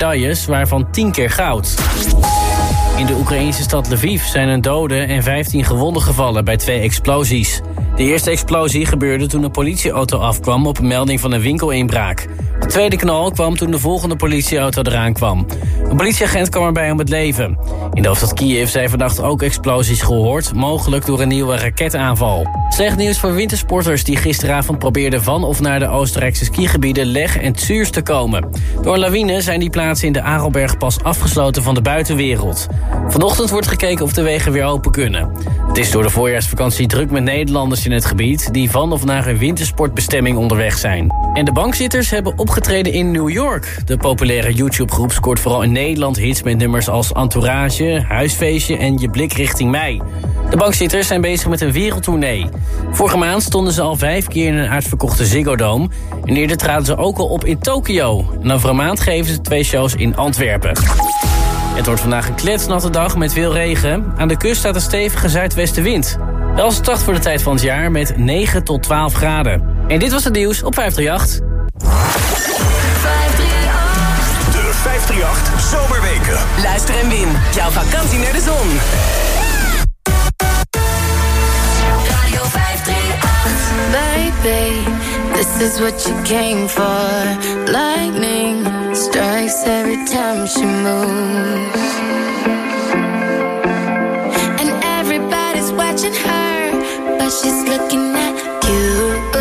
medailles, waarvan 10 keer goud. In de Oekraïnse stad Lviv zijn een dode en 15 gewonden gevallen bij twee explosies. De eerste explosie gebeurde toen een politieauto afkwam op een melding van een winkelinbraak. De tweede knal kwam toen de volgende politieauto eraan kwam. Een politieagent kwam erbij om het leven. In de hoofdstad Kiev zijn vannacht ook explosies gehoord, mogelijk door een nieuwe raketaanval. Slecht nieuws voor wintersporters die gisteravond probeerden van of naar de Oostenrijkse skigebieden Leg en Zürs te komen. Door lawine zijn die plaatsen in de Arelberg pas afgesloten van de buitenwereld. Vanochtend wordt gekeken of de wegen weer open kunnen. Het is door de voorjaarsvakantie druk met Nederlanders in het gebied... die van of naar hun wintersportbestemming onderweg zijn. En de bankzitters hebben opgetreden in New York. De populaire YouTube-groep scoort vooral in Nederland hits met nummers als Entourage, Huisfeestje en Je blik richting mij. De bankzitters zijn bezig met een wereldtournee. Vorige maand stonden ze al vijf keer in een uitverkochte Ziggo Dome. En eerder traden ze ook al op in Tokio. En over een maand geven ze twee shows in Antwerpen. Het wordt vandaag een kletsnatte dag met veel regen. Aan de kust staat een stevige zuidwestenwind. Wel is voor de tijd van het jaar met 9 tot 12 graden. En dit was het nieuws op 538. De 538 Zomerweken. Luister en win. Jouw vakantie naar de zon. Radio 538. Baby, this is what you came for. Lightning strikes every time she moves. And everybody's watching her, but she's looking at you.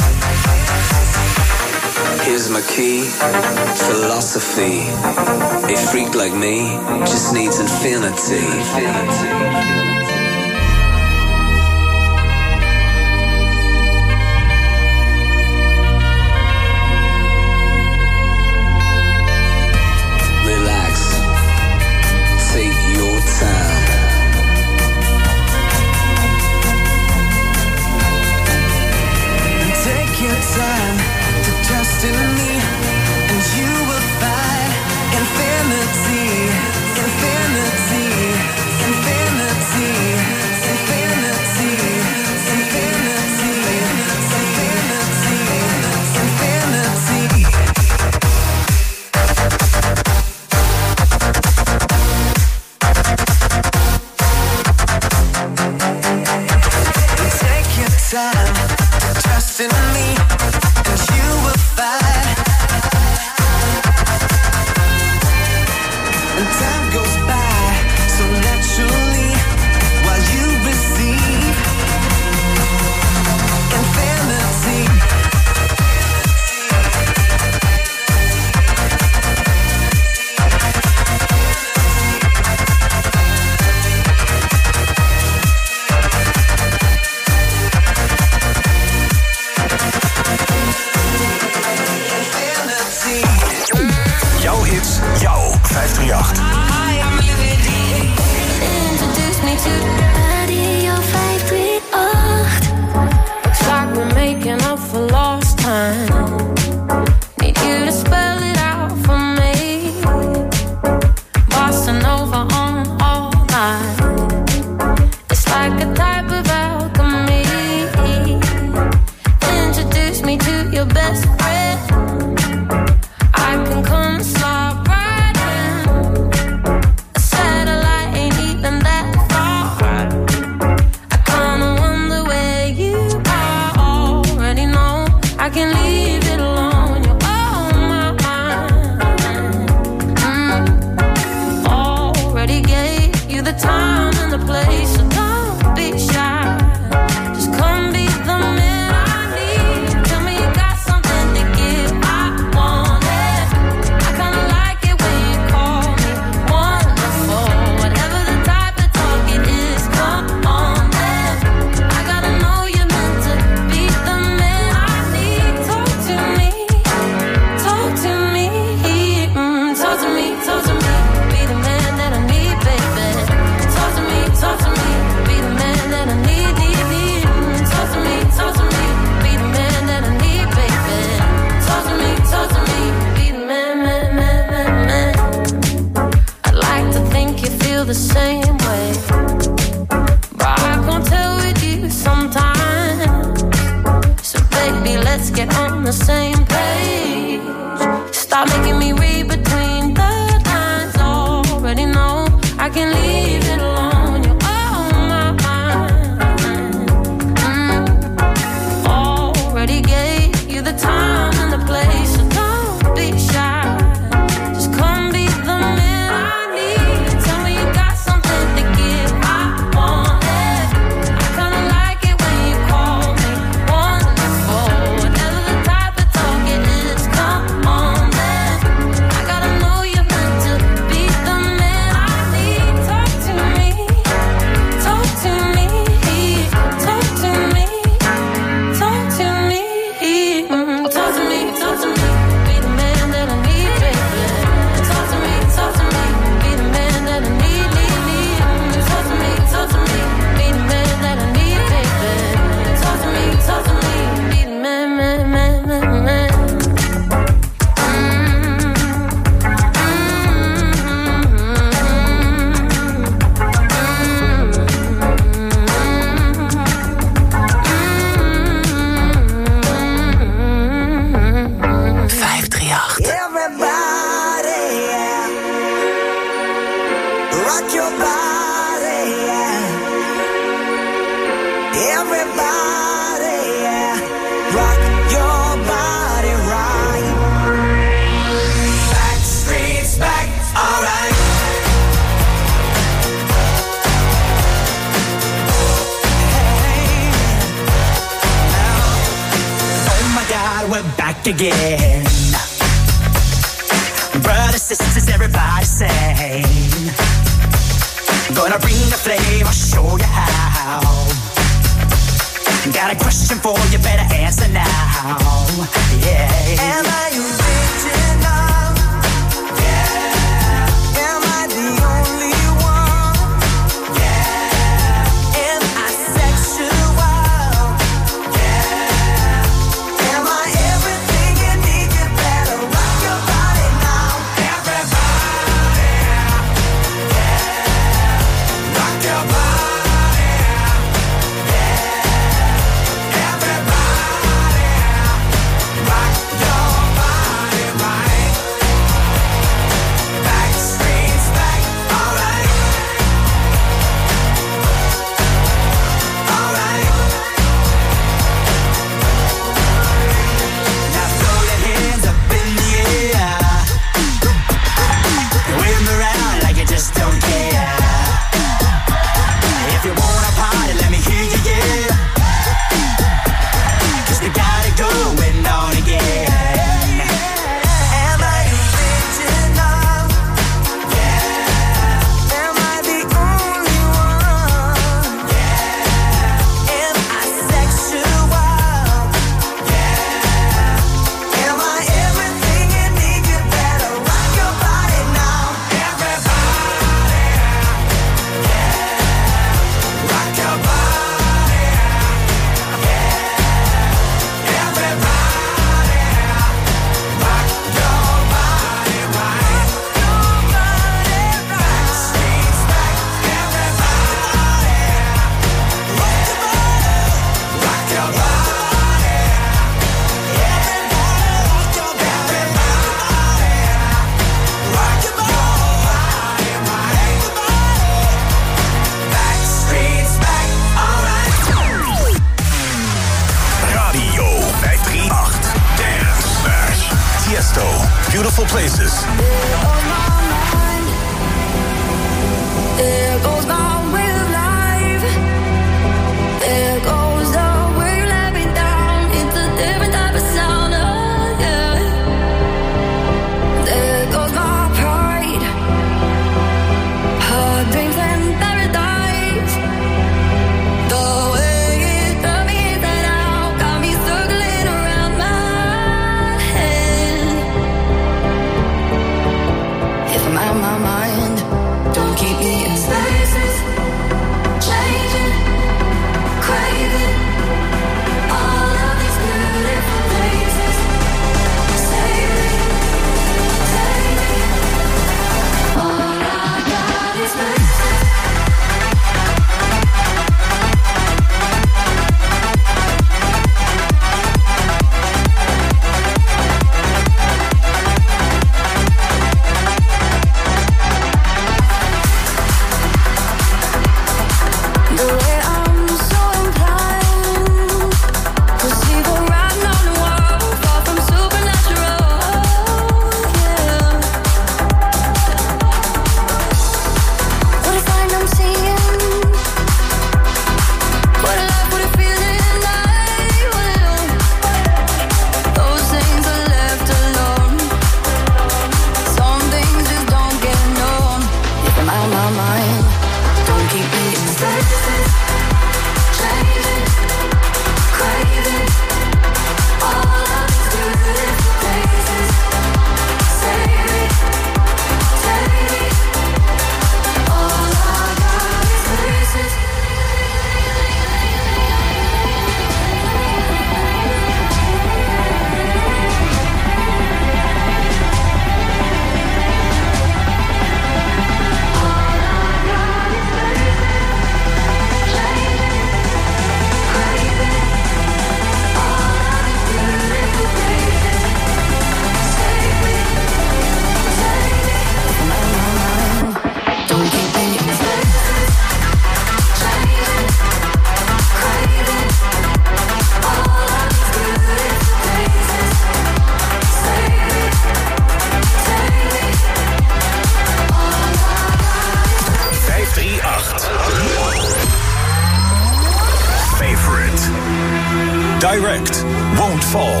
Direct. Won't fall.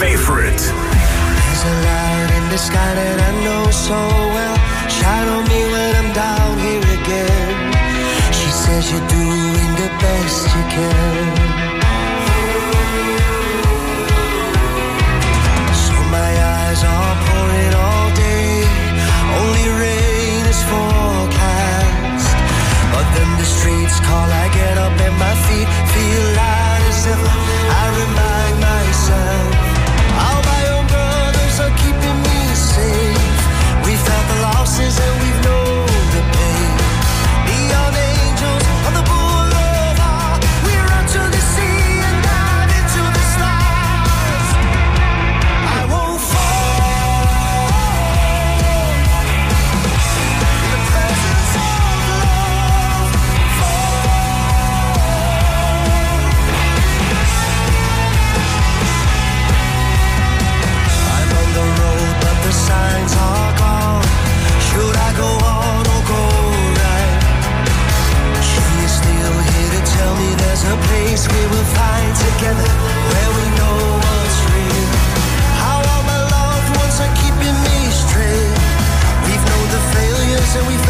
Favorite. There's a light in the sky that I know so well. Shadow me when I'm down here again. She says you're doing the best you can. So my eyes are pouring all day. Only rain is forecast. But then the streets call, I get up in my feet feel light as if and we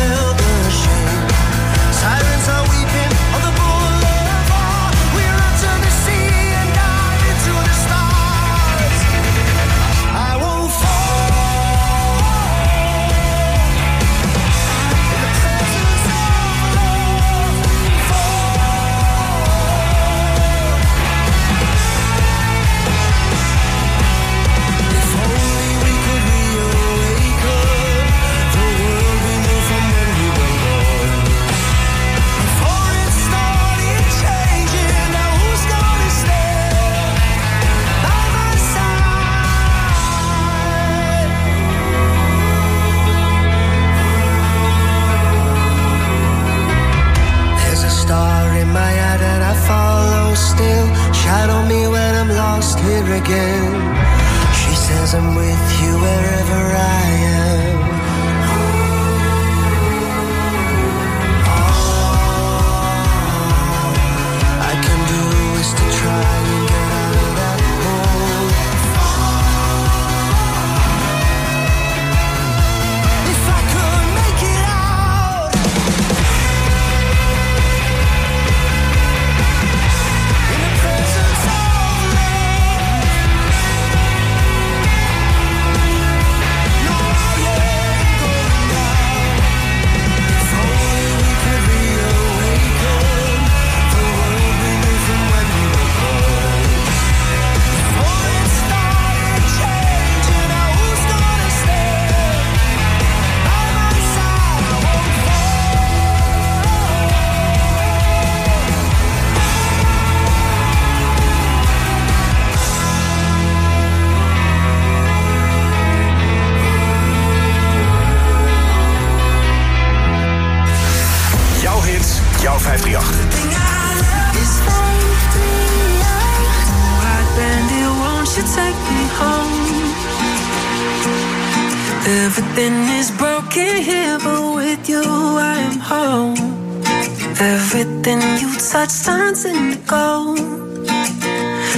Everything you touch turns into gold.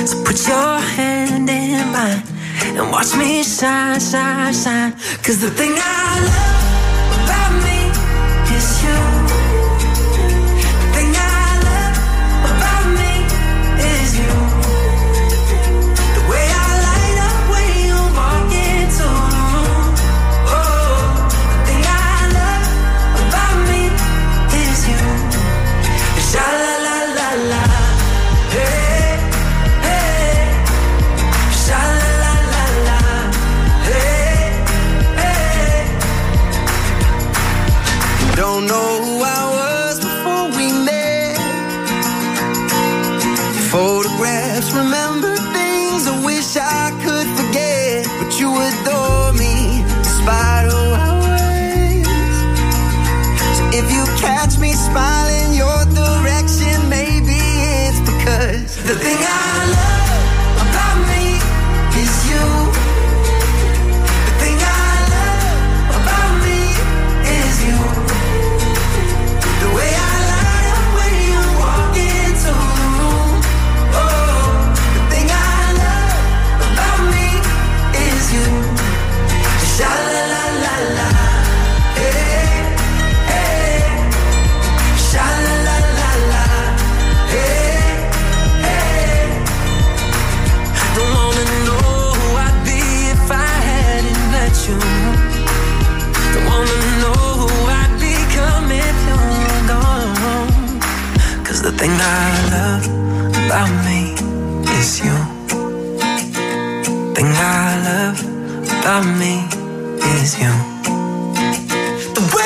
So put your hand in mine and watch me shine, shine, shine. Cause the thing I love. About me is you. The way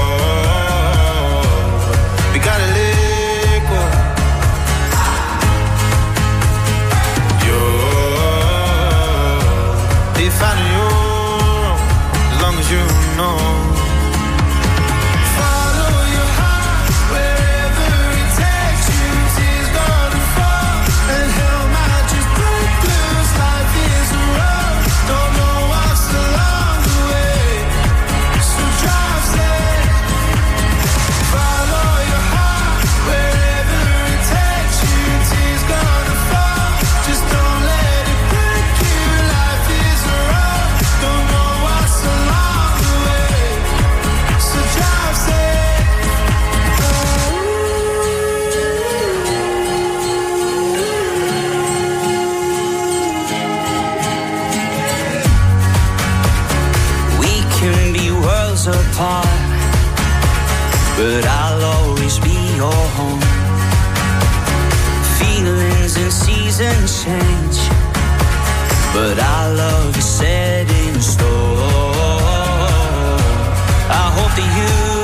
change. But our love is set in stone. I hope that you.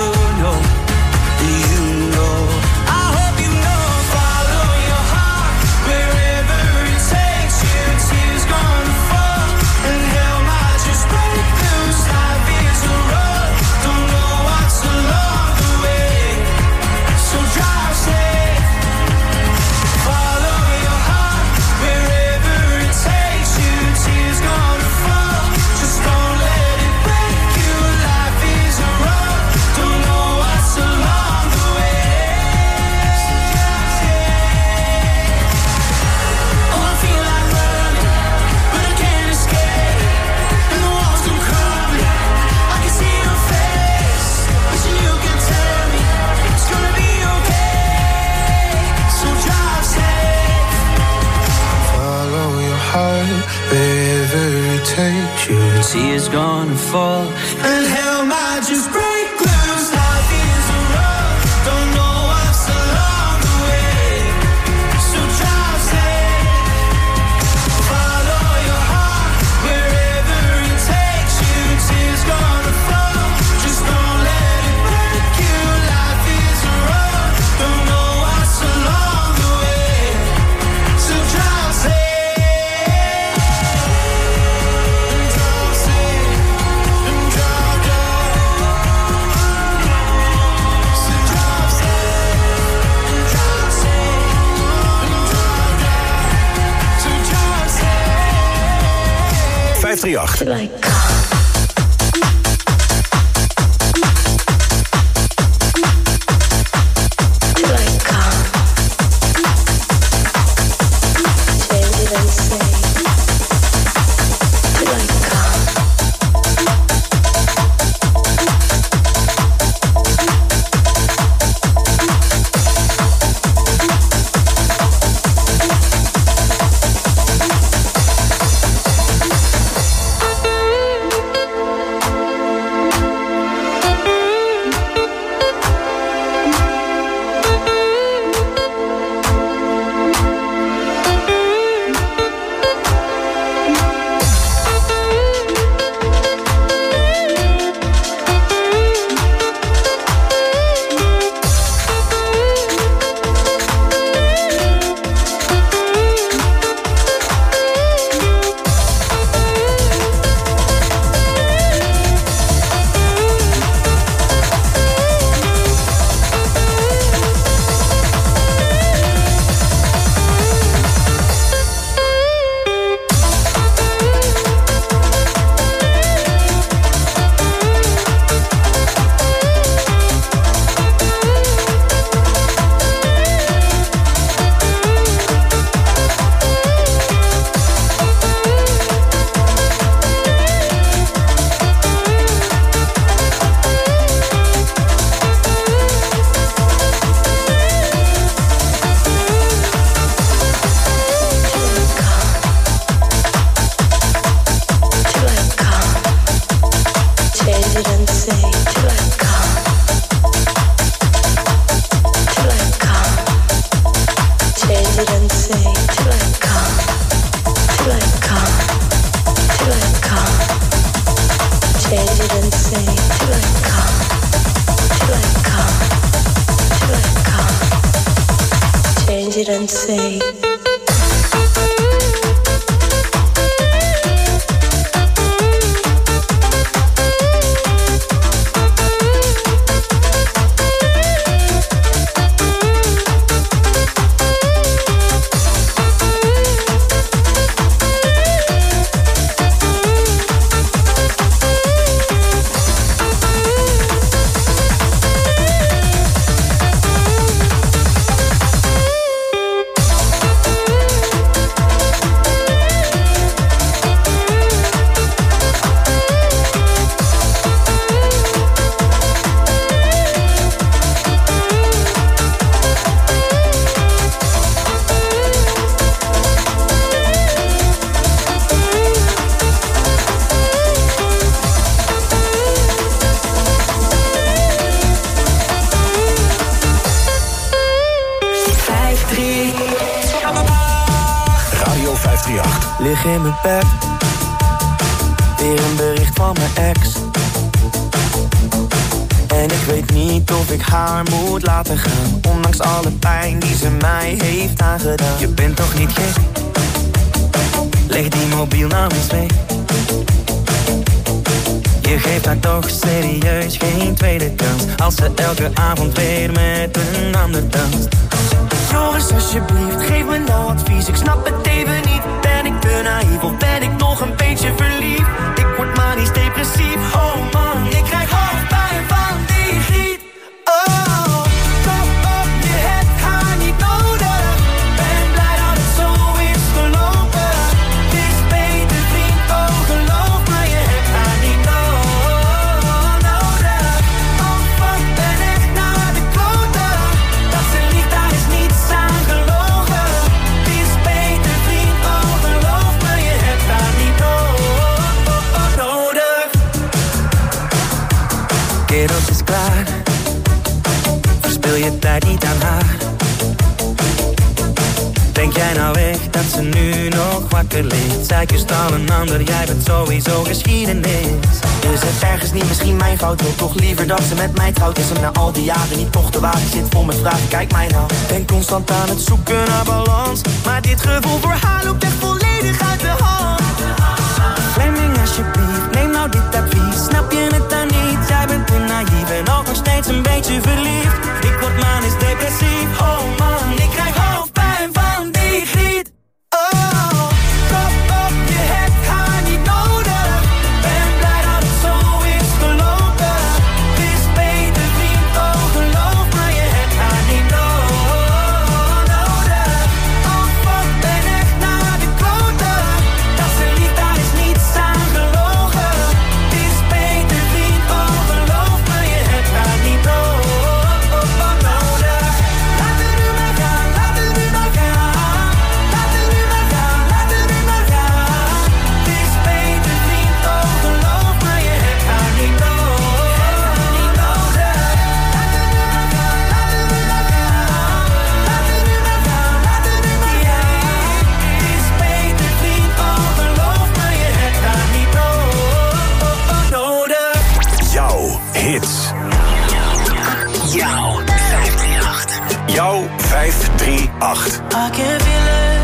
see is gonna fall. And hell might just break. Like. and say. ander, jij bent sowieso geschiedenis. Is het ergens niet misschien mijn fout, wil toch liever dat ze met mij trouwt. Is ze na al die jaren niet toch de wagen zit vol met vragen, kijk mij nou. Ben constant aan het zoeken naar balans. Maar dit gevoel voor haar loopt echt volledig uit de hand. Fleming alsjeblieft, neem nou dit advies. Snap je het dan niet, jij bent te naïef En ook nog steeds een beetje verliefd. Ik word is depressief, oh. Jouw 538. I can't feel it.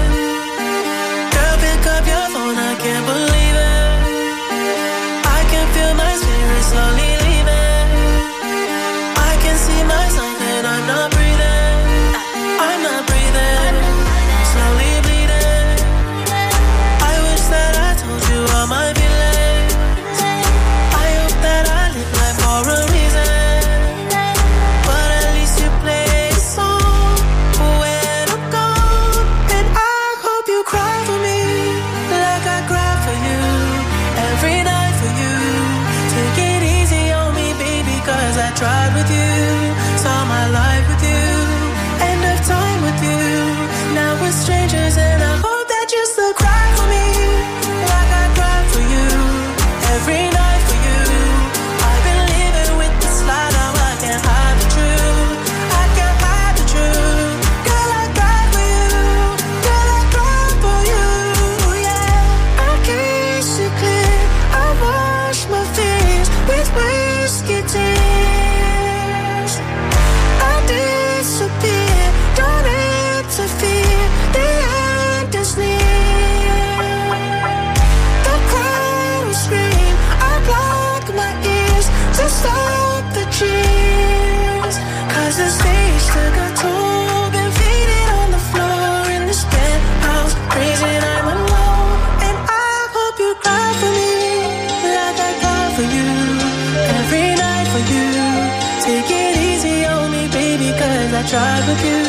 Pick up your phone, I can't believe it. I can feel my spirit slowly. With you.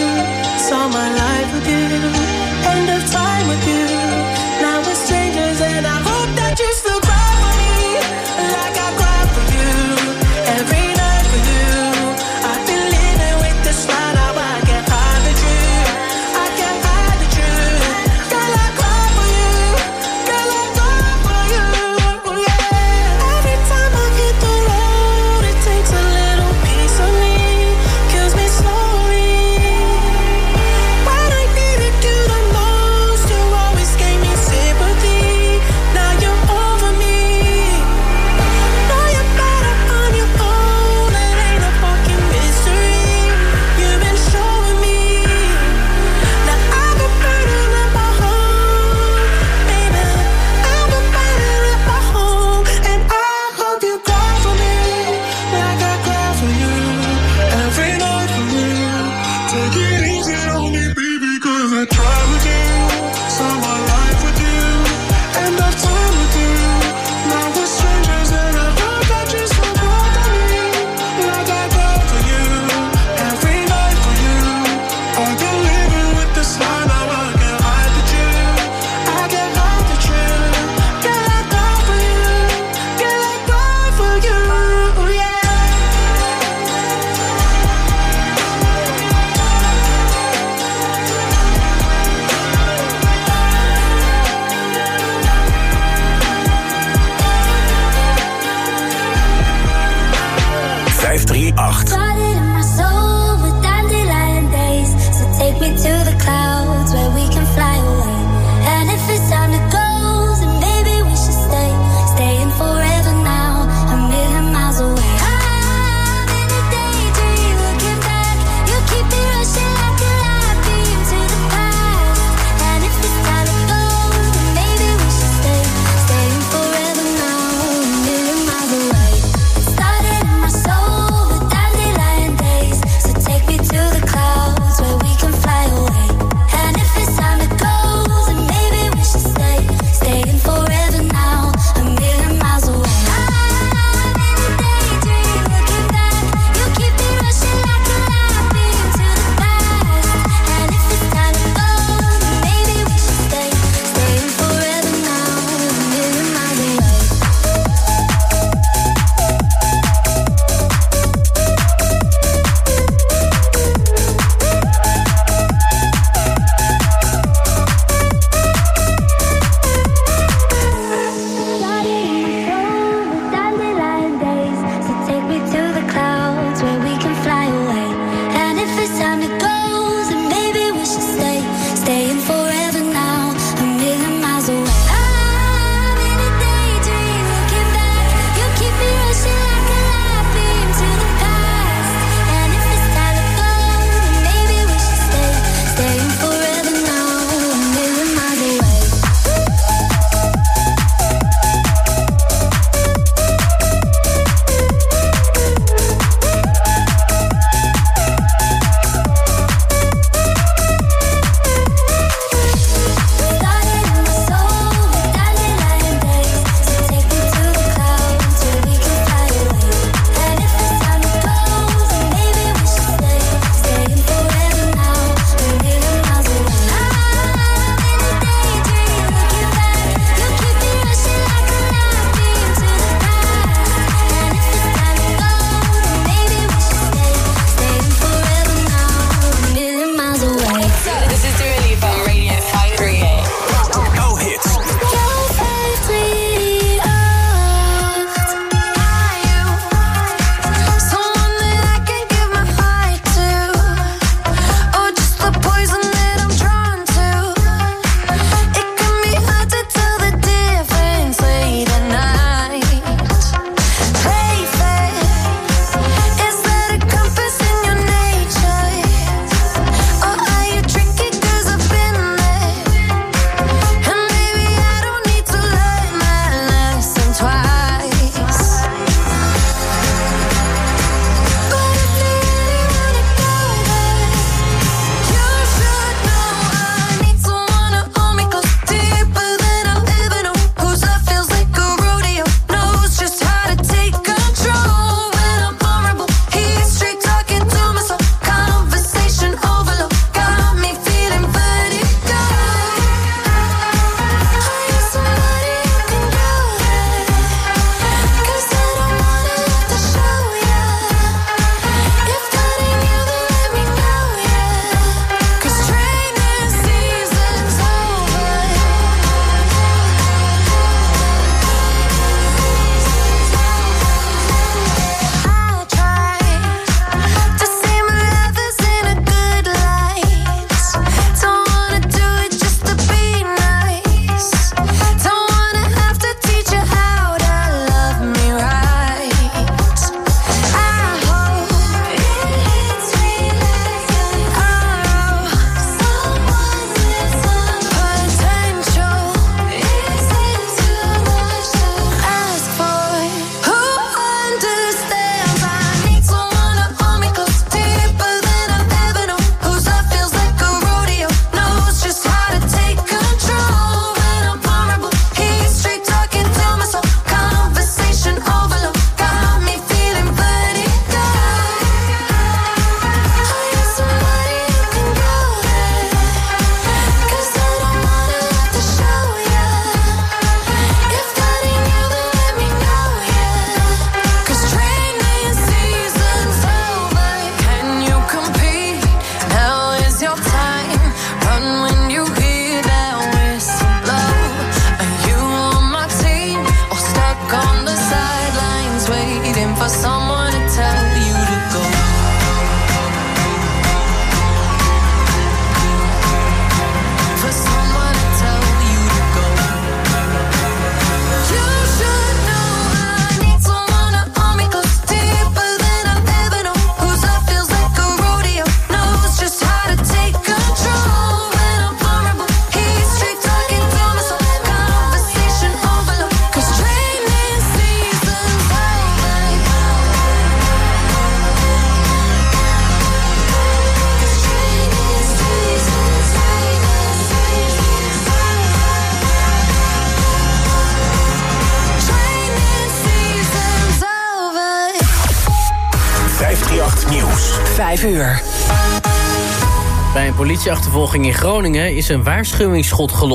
Politieachtervolging in Groningen is een waarschuwingsschot gelost.